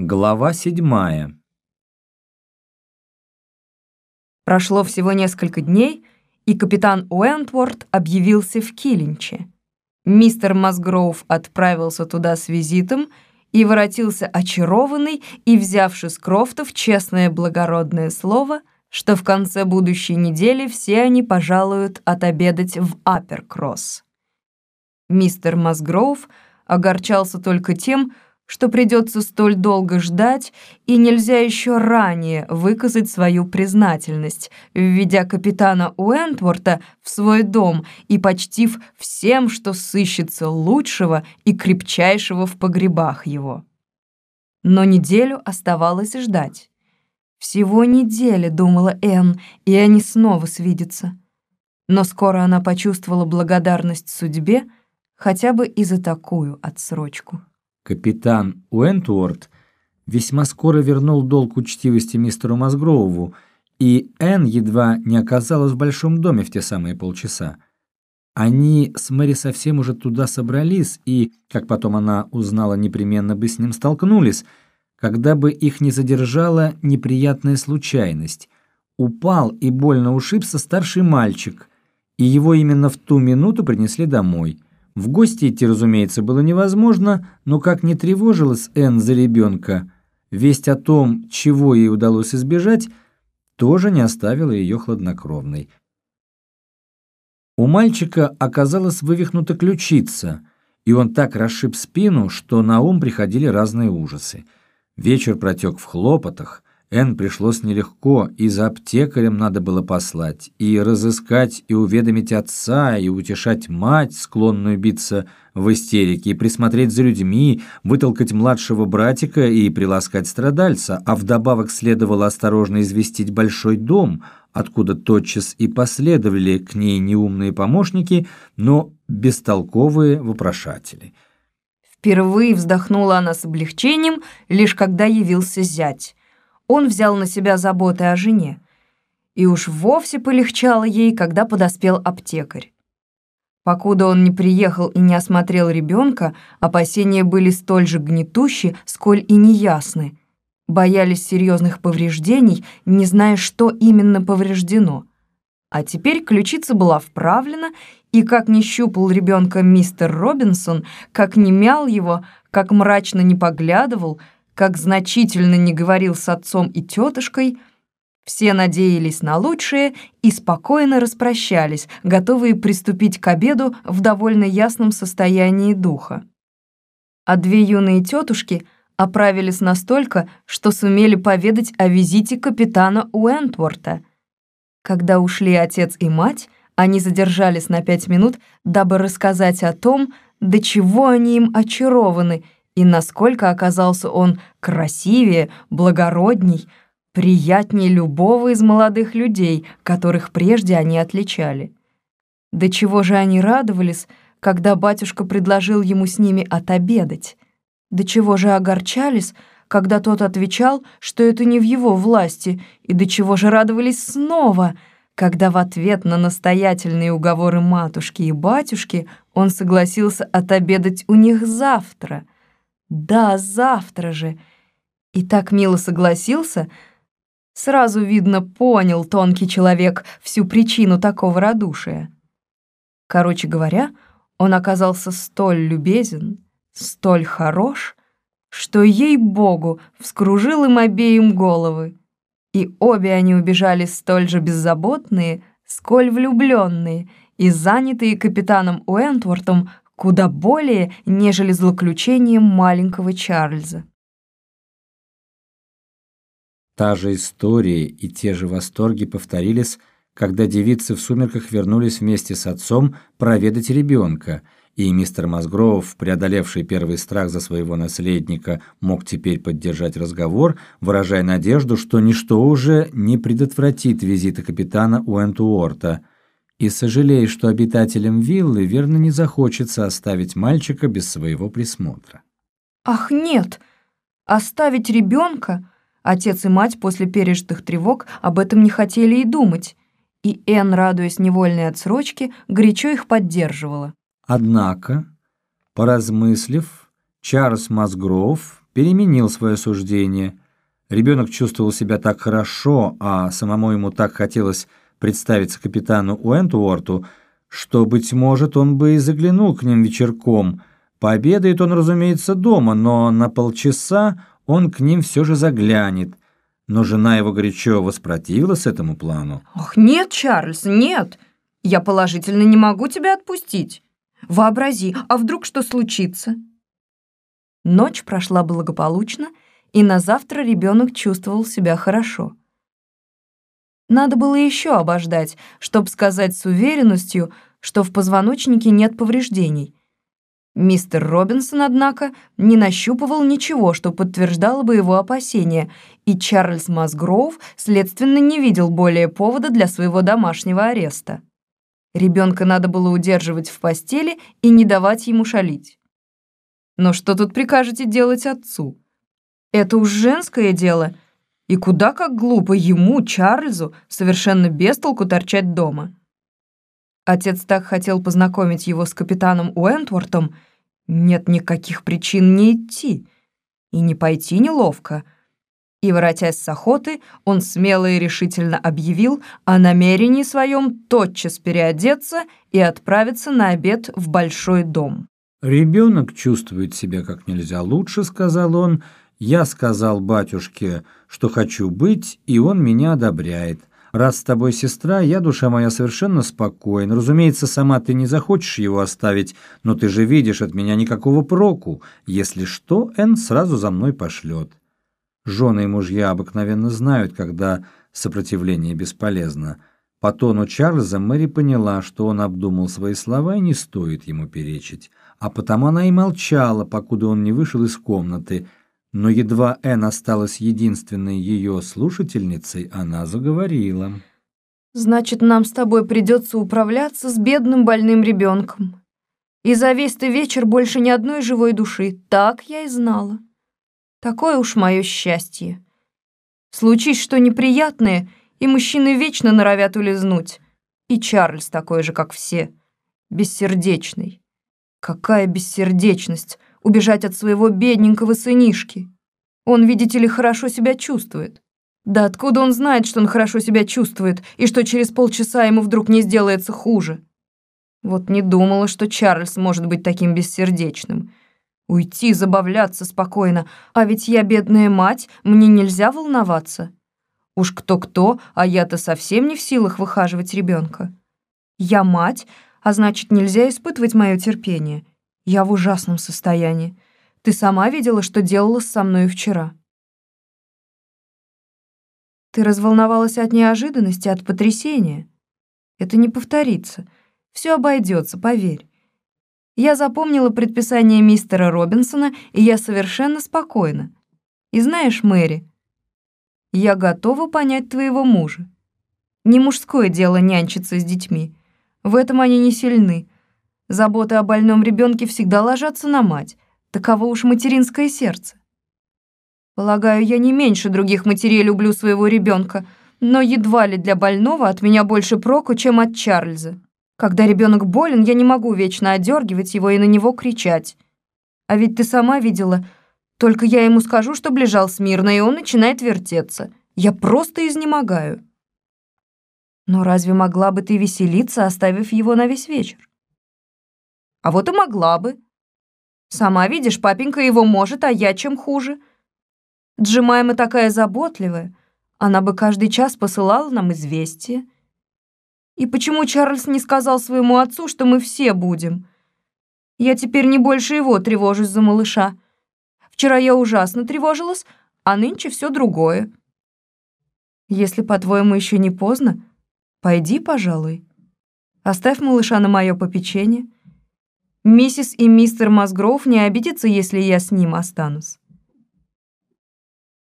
Глава седьмая. Прошло всего несколько дней, и капитан Уэнтворд объявился в Киллинче. Мистер Масгроув отправился туда с визитом и воротился очарованный и взявши с Крофтов честное благородное слово, что в конце будущей недели все они пожалуют отобедать в Апперкросс. Мистер Масгроув огорчался только тем, что придется столь долго ждать, и нельзя еще ранее выказать свою признательность, введя капитана Уэнтворта в свой дом и почтив всем, что сыщется лучшего и крепчайшего в погребах его. Но неделю оставалось ждать. Всего неделя, думала Энн, и они снова свидятся. Но скоро она почувствовала благодарность судьбе хотя бы и за такую отсрочку. Капитан Уэнтуорт весьма скоро вернул долг учтивости мистеру Мазгроуву, и Энн едва не оказалась в большом доме в те самые полчаса. Они с Мэри совсем уже туда собрались, и, как потом она узнала, непременно бы с ним столкнулись, когда бы их не задержала неприятная случайность. Упал и больно ушибся старший мальчик, и его именно в ту минуту принесли домой – в гости идти, разумеется, было невозможно, но как не тревожилась Энн за ребенка, весть о том, чего ей удалось избежать, тоже не оставила ее хладнокровной. У мальчика оказалась вывихнута ключица, и он так расшиб спину, что на ум приходили разные ужасы. Вечер протек в хлопотах, Эн пришлось нелегко, и за аптекарем надо было послать, и разыскать, и уведомить отца, и утешать мать, склонную биться в истерике, и присмотреть за людьми, вытолкать младшего братика и приласкать страдальца, а вдобавок следовало осторожно известить большой дом, откуда тотчас и последовали к ней неумные помощники, но бестолковые вопрошатели. Впервые вздохнула она с облегчением, лишь когда явился зять он взял на себя заботы о жене. И уж вовсе полегчало ей, когда подоспел аптекарь. Покуда он не приехал и не осмотрел ребенка, опасения были столь же гнетущи, сколь и неясны. Боялись серьезных повреждений, не зная, что именно повреждено. А теперь ключица была вправлена, и как не щупал ребенка мистер Робинсон, как не мял его, как мрачно не поглядывал — как значительно не говорил с отцом и тетушкой, все надеялись на лучшее и спокойно распрощались, готовые приступить к обеду в довольно ясном состоянии духа. А две юные тетушки оправились настолько, что сумели поведать о визите капитана Уэнтворта. Когда ушли отец и мать, они задержались на пять минут, дабы рассказать о том, до чего они им очарованы — и насколько оказался он красивее, благородней, приятнее любого из молодых людей, которых прежде они отличали. До чего же они радовались, когда батюшка предложил ему с ними отобедать? До чего же огорчались, когда тот отвечал, что это не в его власти, и до чего же радовались снова, когда в ответ на настоятельные уговоры матушки и батюшки он согласился отобедать у них завтра — да, завтра же. И так мило согласился. Сразу видно, понял тонкий человек всю причину такого радушия. Короче говоря, он оказался столь любезен, столь хорош, что, ей-богу, вскружил им обеим головы. И обе они убежали столь же беззаботные, сколь влюбленные, и занятые капитаном Уэнтвортом куда более, нежели злоключением маленького Чарльза. Та же история и те же восторги повторились, когда девицы в сумерках вернулись вместе с отцом проведать ребенка, и мистер Мазгроув, преодолевший первый страх за своего наследника, мог теперь поддержать разговор, выражая надежду, что ничто уже не предотвратит визита капитана Уэнтуорта – и сожалеет, что обитателям виллы верно не захочется оставить мальчика без своего присмотра. «Ах, нет! Оставить ребенка?» Отец и мать после пережитых тревог об этом не хотели и думать, и Энн, радуясь невольной отсрочке, горячо их поддерживала. Однако, поразмыслив, Чарльз Мазгров переменил свое суждение. Ребенок чувствовал себя так хорошо, а самому ему так хотелось представиться капитану Уэнтуорту, что, быть может, он бы и заглянул к ним вечерком. Пообедает он, разумеется, дома, но на полчаса он к ним все же заглянет. Но жена его горячо воспротивилась этому плану. «Ох, нет, Чарльз, нет! Я положительно не могу тебя отпустить. Вообрази, а вдруг что случится?» Ночь прошла благополучно, и на завтра ребенок чувствовал себя хорошо. Надо было еще обождать, чтобы сказать с уверенностью, что в позвоночнике нет повреждений. Мистер Робинсон, однако, не нащупывал ничего, что подтверждало бы его опасения, и Чарльз Масгроув, следственно, не видел более повода для своего домашнего ареста. Ребенка надо было удерживать в постели и не давать ему шалить. Но что тут прикажете делать отцу? Это уж женское дело, и куда как глупо ему, Чарльзу, совершенно без толку торчать дома. Отец так хотел познакомить его с капитаном Уэнтвортом, нет никаких причин не идти. И не пойти неловко. И, воротясь с охоты, он смело и решительно объявил о намерении своем тотчас переодеться и отправиться на обед в большой дом. «Ребенок чувствует себя как нельзя лучше», — сказал он. «Я сказал батюшке, что хочу быть, и он меня одобряет. Раз с тобой сестра, я, душа моя, совершенно спокоен. Разумеется, сама ты не захочешь его оставить, но ты же видишь от меня никакого проку. Если что, Энн сразу за мной пошлет. Жены и мужья обыкновенно знают, когда сопротивление бесполезно. По тону Чарльза Мэри поняла, что он обдумал свои слова и не стоит ему перечить. А потому она и молчала, покуда он не вышел из комнаты – но едва Энн осталась единственной ее слушательницей, она заговорила. «Значит, нам с тобой придется управляться с бедным больным ребенком. И за весь ты вечер больше ни одной живой души. Так я и знала. Такое уж мое счастье. Случись что неприятное, и мужчины вечно норовят улизнуть. И Чарльз такой же, как все. Бессердечный. Какая бессердечность! Убежать от своего бедненького сынишки. Он, видите ли, хорошо себя чувствует. Да откуда он знает, что он хорошо себя чувствует, и что через полчаса ему вдруг не сделается хуже? Вот не думала, что Чарльз может быть таким бессердечным. Уйти, забавляться спокойно, а ведь я бедная мать, мне нельзя волноваться. Уж кто-кто, а я-то совсем не в силах выхаживать ребенка. Я мать, а значит, нельзя испытывать мое терпение. Я в ужасном состоянии. Ты сама видела, что делала со мной вчера. Ты разволновалась от неожиданности, от потрясения. Это не повторится. Все обойдется, поверь. Я запомнила предписание мистера Робинсона, и я совершенно спокойна. И знаешь, Мэри, я готова понять твоего мужа. Не мужское дело нянчиться с детьми. В этом они не сильны. Заботы о больном ребенке всегда ложатся на мать. Таково уж материнское сердце. Полагаю, я не меньше других матерей люблю своего ребенка, но едва ли для больного от меня больше проку, чем от Чарльза. Когда ребенок болен, я не могу вечно одергивать его и на него кричать. А ведь ты сама видела, только я ему скажу, что лежал смирно, и он начинает вертеться. Я просто изнемогаю. Но разве могла бы ты веселиться, оставив его на весь вечер? А вот и могла бы. Сама видишь, папенька его может, а я чем хуже. Джимайма такая заботливая. Она бы каждый час посылала нам известие. И почему Чарльз не сказал своему отцу, что мы все будем? Я теперь не больше его тревожусь за малыша. Вчера я ужасно тревожилась, а нынче все другое. Если, по-твоему, еще не поздно, пойди, пожалуй. Оставь малыша на мое попечение. Миссис и мистер Масгроув не обидятся, если я с ним останусь.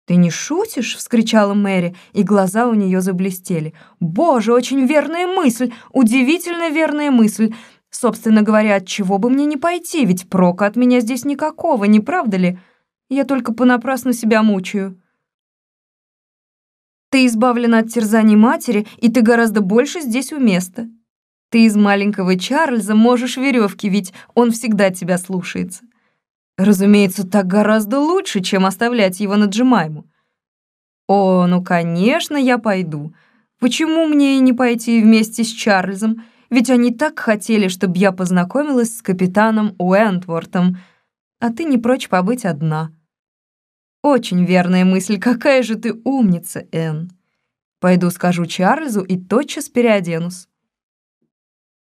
«Ты не шутишь?» — вскричала Мэри, и глаза у нее заблестели. «Боже, очень верная мысль! Удивительно верная мысль! Собственно говоря, от чего бы мне не пойти, ведь прока от меня здесь никакого, не правда ли? Я только понапрасну себя мучаю». «Ты избавлена от терзаний матери, и ты гораздо больше здесь у места. Ты из маленького Чарльза можешь веревки, ведь он всегда тебя слушается. Разумеется, так гораздо лучше, чем оставлять его на Джемайму. О, ну, конечно, я пойду. Почему мне не пойти вместе с Чарльзом? Ведь они так хотели, чтобы я познакомилась с капитаном Уэнтвортом, а ты не прочь побыть одна. Очень верная мысль, какая же ты умница, Энн. Пойду скажу Чарльзу и тотчас переоденусь.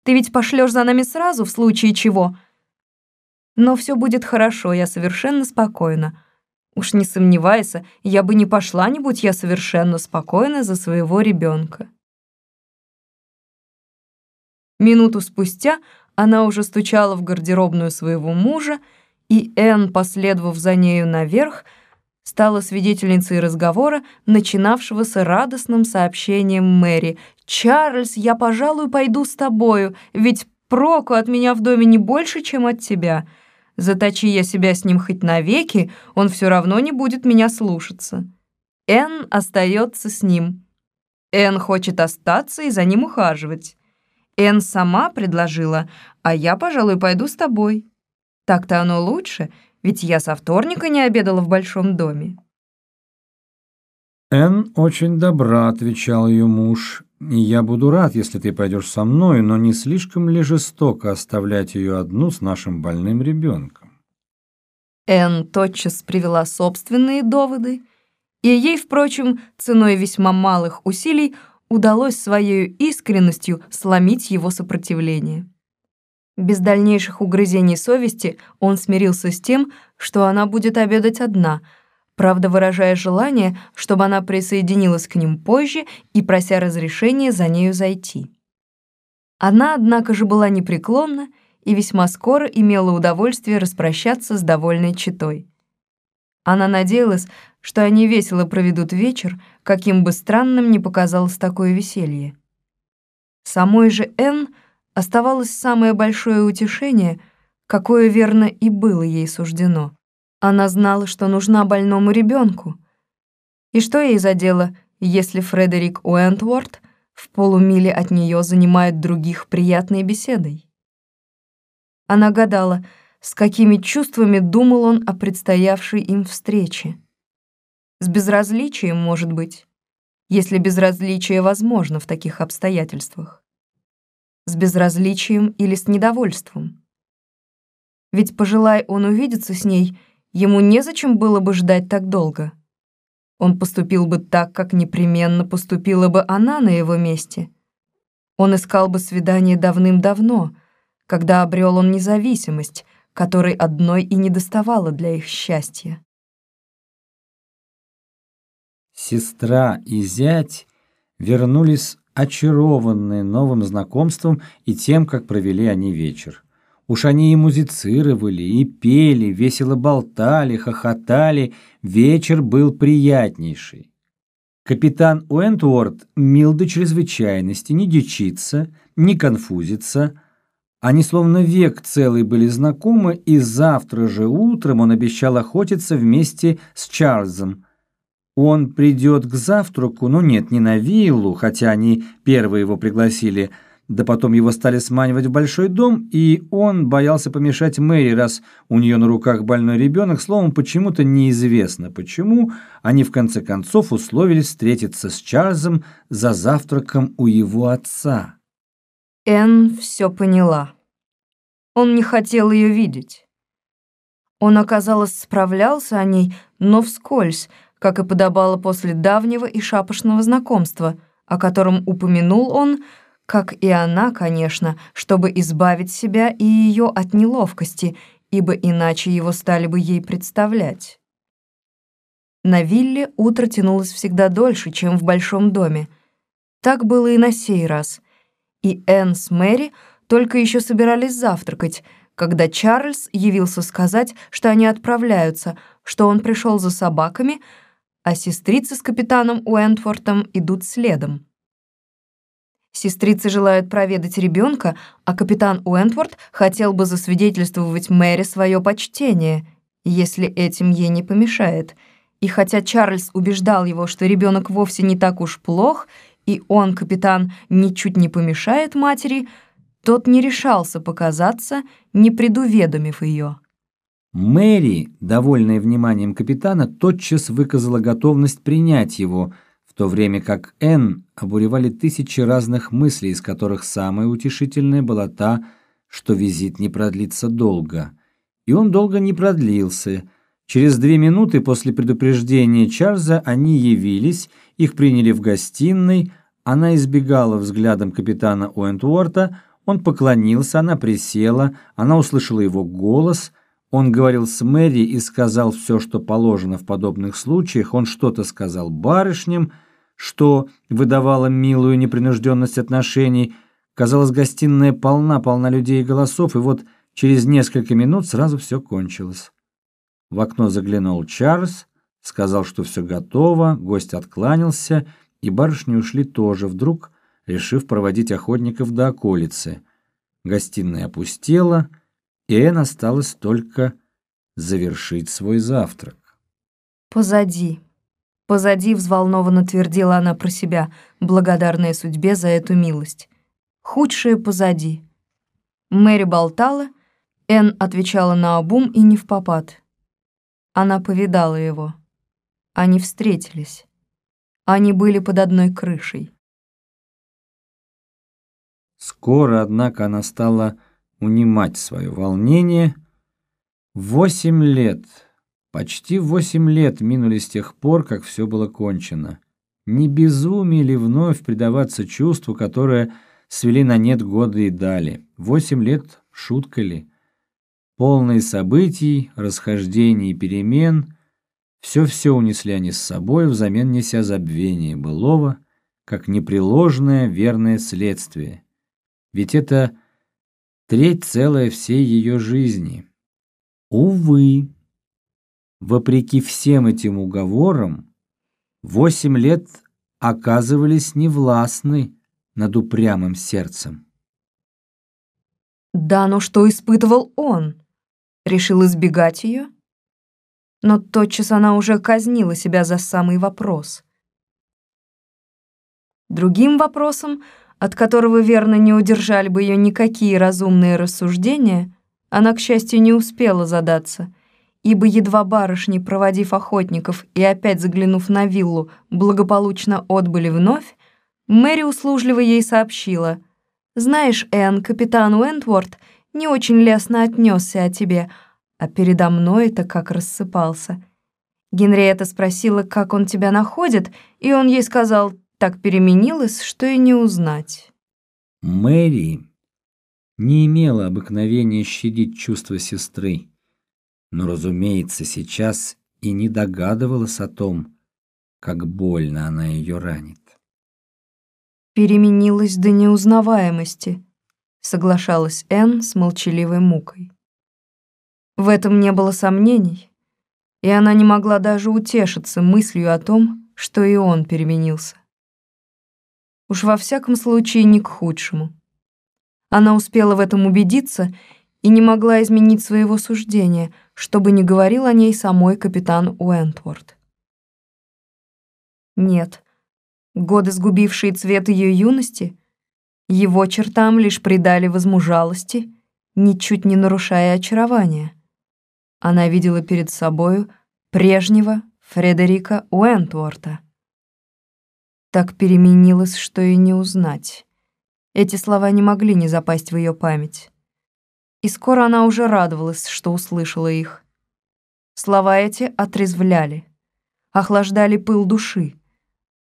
Ты ведь пошлешь за нами сразу, в случае чего. Но все будет хорошо, я совершенно спокойна. Уж не сомневайся, я бы не пошла, не будь я совершенно спокойна за своего ребенка. Минуту спустя она уже стучала в гардеробную своего мужа, и Энн, последовав за нею наверх, стала свидетельницей разговора, начинавшегося радостным сообщением Мэри. «Чарльз, я, пожалуй, пойду с тобою, ведь проку от меня в доме не больше, чем от тебя. Заточи я себя с ним хоть навеки, он все равно не будет меня слушаться. Энн остается с ним. Энн хочет остаться и за ним ухаживать. Энн сама предложила, а я, пожалуй, пойду с тобой. Так-то оно лучше, ведь я со вторника не обедала в большом доме. «Энн очень добра», — отвечал ее муж, «и я буду рад, если ты пойдешь со мной, но не слишком ли жестоко оставлять ее одну с нашим больным ребенком?» Энн тотчас привела собственные доводы, и ей, впрочем, ценой весьма малых усилий удалось своей искренностью сломить его сопротивление. Без дальнейших угрызений совести он смирился с тем, что она будет обедать одна, правда выражая желание, чтобы она присоединилась к ним позже и прося разрешения за нею зайти. Она, однако же, была непреклонна и весьма скоро имела удовольствие распрощаться с довольной читой. Она надеялась, что они весело проведут вечер, каким бы странным ни показалось такое веселье. Самой же Энн оставалось самое большое утешение, какое верно и было ей суждено. Она знала, что нужна больному ребенку. И что ей за дело, если Фредерик Уэнтворд в полумиле от нее занимает других приятной беседой? Она гадала, с какими чувствами думал он о предстоявшей им встрече. С безразличием, может быть, если безразличие возможно в таких обстоятельствах с безразличием или с недовольством. Ведь, пожелай он увидеться с ней, ему незачем было бы ждать так долго. Он поступил бы так, как непременно поступила бы она на его месте. Он искал бы свидание давным-давно, когда обрел он независимость, которой одной и не доставало для их счастья. Сестра и зять вернулись очарованные новым знакомством и тем, как провели они вечер. Уж они и музицировали, и пели, весело болтали, хохотали, вечер был приятнейший. Капитан Уэнтворд мил до чрезвычайности, не дичится, не конфузится. Они словно век целый были знакомы, и завтра же утром он обещал охотиться вместе с Чарльзом, он придет к завтраку, ну нет, не на виллу, хотя они первые его пригласили, да потом его стали сманивать в большой дом, и он боялся помешать Мэри, раз у нее на руках больной ребенок. Словом, почему-то неизвестно почему, они в конце концов условились встретиться с Чарльзом за завтраком у его отца. Энн все поняла. Он не хотел ее видеть. Он, оказалось, справлялся о ней, но вскользь, как и подобало после давнего и шапошного знакомства, о котором упомянул он, как и она, конечно, чтобы избавить себя и ее от неловкости, ибо иначе его стали бы ей представлять. На вилле утро тянулось всегда дольше, чем в большом доме. Так было и на сей раз. И Энн с Мэри только еще собирались завтракать, когда Чарльз явился сказать, что они отправляются, что он пришел за собаками — а сестрицы с капитаном Уэнтфортом идут следом. Сестрицы желают проведать ребенка, а капитан Уэнтворт хотел бы засвидетельствовать Мэри свое почтение, если этим ей не помешает. И хотя Чарльз убеждал его, что ребенок вовсе не так уж плох, и он, капитан, ничуть не помешает матери, тот не решался показаться, не предуведомив ее. Мэри, довольная вниманием капитана, тотчас выказала готовность принять его, в то время как Энн обуревали тысячи разных мыслей, из которых самая утешительная была та, что визит не продлится долго. И он долго не продлился. Через две минуты после предупреждения Чарльза они явились, их приняли в гостиной, она избегала взглядом капитана Уэнтворта, он поклонился, она присела, она услышала его голос, он говорил с Мэри и сказал все, что положено в подобных случаях, он что-то сказал барышням, что выдавало милую непринужденность отношений. Казалось, гостиная полна-полна людей и голосов, и вот через несколько минут сразу все кончилось. В окно заглянул Чарльз, сказал, что все готово, гость откланялся, и барышни ушли тоже вдруг, решив проводить охотников до околицы. Гостиная опустела, и Энн осталось только завершить свой завтрак. «Позади», Позади взволнованно твердила она про себя, благодарная судьбе за эту милость. Худшее позади. Мэри болтала, Энн отвечала на обум и не в попад. Она повидала его. Они встретились. Они были под одной крышей. Скоро, однако, она стала унимать свое волнение. Восемь лет Почти восемь лет минули с тех пор, как все было кончено. Не безумие ли вновь предаваться чувству, которое свели на нет годы и дали? Восемь лет — шутка ли? Полные событий, расхождений и перемен — все-все унесли они с собой, взамен неся забвение былого, как непреложное верное следствие. Ведь это треть целая всей ее жизни. Увы. Вопреки всем этим уговорам, восемь лет оказывались невластны над упрямым сердцем. Да, но что испытывал он? Решил избегать ее? Но тотчас она уже казнила себя за самый вопрос. Другим вопросом, от которого верно не удержали бы ее никакие разумные рассуждения, она, к счастью, не успела задаться — ибо едва барышни, проводив охотников и опять заглянув на виллу, благополучно отбыли вновь, Мэри услужливо ей сообщила. «Знаешь, Энн, капитан Уэнтворд не очень лестно отнесся о тебе, а передо мной-то как рассыпался». Генриетта спросила, как он тебя находит, и он ей сказал, так переменилось, что и не узнать. Мэри не имела обыкновения щадить чувства сестры но, разумеется, сейчас и не догадывалась о том, как больно она ее ранит. «Переменилась до неузнаваемости», — соглашалась Энн с молчаливой мукой. В этом не было сомнений, и она не могла даже утешиться мыслью о том, что и он переменился. Уж во всяком случае не к худшему. Она успела в этом убедиться и не могла изменить своего суждения, чтобы не говорил о ней самой капитан Уэнтворд. Нет, годы, сгубившие цвет ее юности, его чертам лишь придали возмужалости, ничуть не нарушая очарования. Она видела перед собою прежнего Фредерика Уэнтворта. Так переменилось, что и не узнать. Эти слова не могли не запасть в ее память и скоро она уже радовалась, что услышала их. Слова эти отрезвляли, охлаждали пыл души.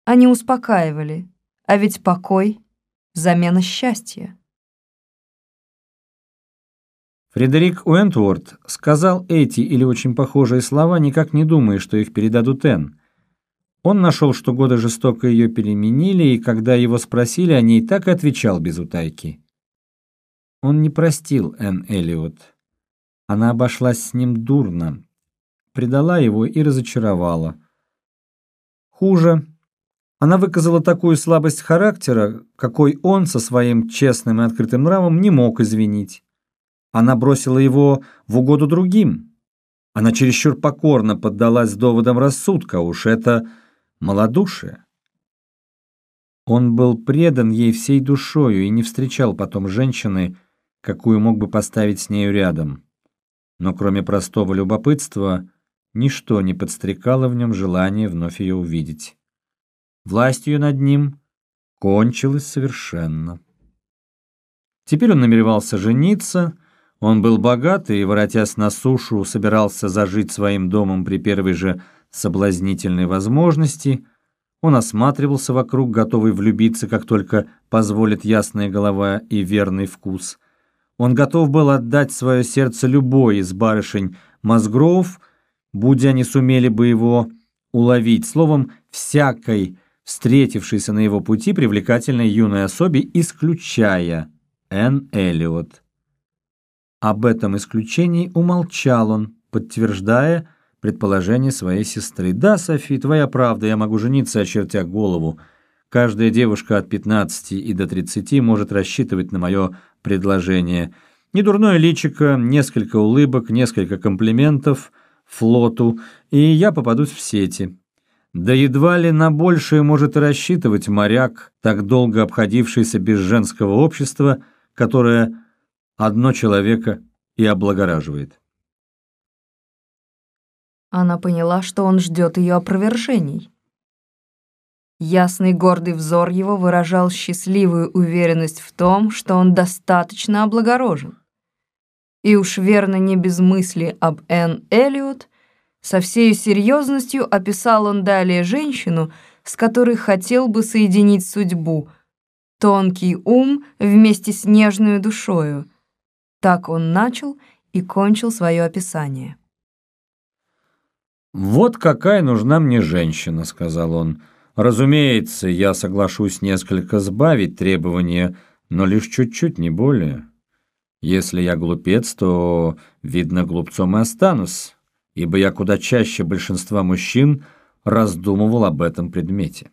Они успокаивали, а ведь покой — замена счастья. Фредерик Уэнтворд сказал эти или очень похожие слова, никак не думая, что их передадут Энн. Он нашел, что годы жестоко ее переменили, и когда его спросили о ней, так и отвечал без утайки. Он не простил Энн Эллиот. Она обошлась с ним дурно, предала его и разочаровала. Хуже, она выказала такую слабость характера, какой он со своим честным и открытым нравом не мог извинить. Она бросила его в угоду другим. Она чересчур покорно поддалась доводам рассудка, уж это малодушие. Он был предан ей всей душою и не встречал потом женщины, какую мог бы поставить с нею рядом. но кроме простого любопытства, ничто не подстрекало в нем желание вновь ее увидеть. Власть ее над ним кончилась совершенно. Теперь он намеревался жениться, он был богат и, воротясь на сушу, собирался зажить своим домом при первой же соблазнительной возможности. Он осматривался вокруг, готовый влюбиться, как только позволит ясная голова и верный вкус. Он готов был отдать свое сердце любой из барышень Мозгров, будь они сумели бы его уловить, словом, всякой встретившейся на его пути привлекательной юной особе, исключая Энн Эллиот. Об этом исключении умолчал он, подтверждая предположение своей сестры. «Да, Софи, твоя правда, я могу жениться, очертя голову. Каждая девушка от 15 и до 30 может рассчитывать на мое предложение. Недурное личико, несколько улыбок, несколько комплиментов флоту, и я попадусь в сети». Да едва ли на большее может рассчитывать моряк, так долго обходившийся без женского общества, которое одно человека и облагораживает. Она поняла, что он ждет ее опровержений. Ясный гордый взор его выражал счастливую уверенность в том, что он достаточно облагорожен. И уж верно не без мысли об Энн Эллиот, со всей серьезностью описал он далее женщину, с которой хотел бы соединить судьбу, тонкий ум вместе с нежной душою. Так он начал и кончил свое описание. «Вот какая нужна мне женщина», — сказал он. «Разумеется, я соглашусь несколько сбавить требования, но лишь чуть-чуть, не более. Если я глупец, то, видно, глупцом и останусь, ибо я куда чаще большинства мужчин раздумывал об этом предмете».